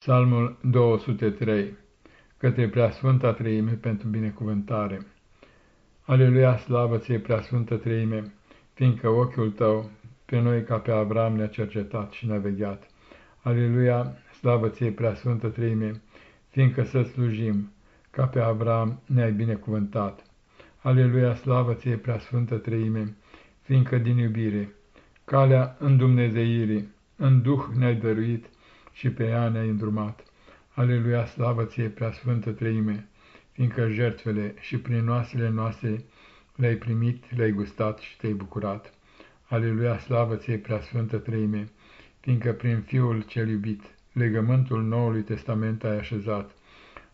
Psalmul 203 Către Preasfânta Treime pentru binecuvântare Aleluia, slavă ție, Preasfântă Treime, fiindcă ochiul tău pe noi ca pe Avram ne-a cercetat și ne-a vegheat. Aleluia, slavă ție, Preasfântă Treime, fiindcă să slujim ca pe Avram ne-ai binecuvântat. Aleluia, slavă ție, Preasfântă Treime, fiindcă din iubire, calea în Dumnezeirii, în Duh ne-ai dăruit, și pe ea ne-ai îndrumat. Aleluia, slavă ție, preasfântă treime, fiindcă jertfele și prin noasele noastre le-ai primit, le-ai gustat și te-ai bucurat. Aleluia, slavă ție, preasfântă treime, fiindcă prin Fiul cel iubit, legământul Noului Testament ai așezat.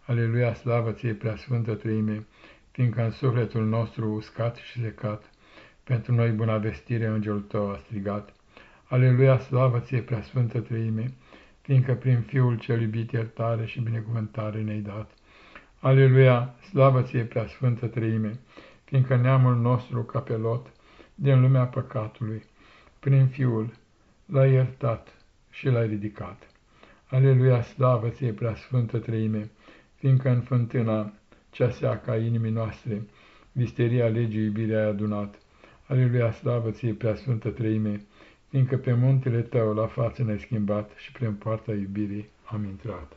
Aleluia, slavă ție, preasfântă treime, fiindcă în sufletul nostru uscat și secat, pentru noi bună vestire îngerul tău a strigat. Aleluia, slavă ție, preasfântă treime, fiindcă prin Fiul cel iubit iertare și binecuvântare ne-ai dat. Aleluia, slavă ție, preasfântă treime, fiindcă neamul nostru ca pe lot, din lumea păcatului, prin Fiul l-ai iertat și l-ai ridicat. Aleluia, slavă ție, preasfântă treime, fiindcă în fântâna cea seacă a inimii noastre, misteria legii iubirea ai adunat. Aleluia, slavă ție, preasfântă treime, fiindcă pe muntele tău la față ne-ai schimbat și prin poarta iubirii am intrat.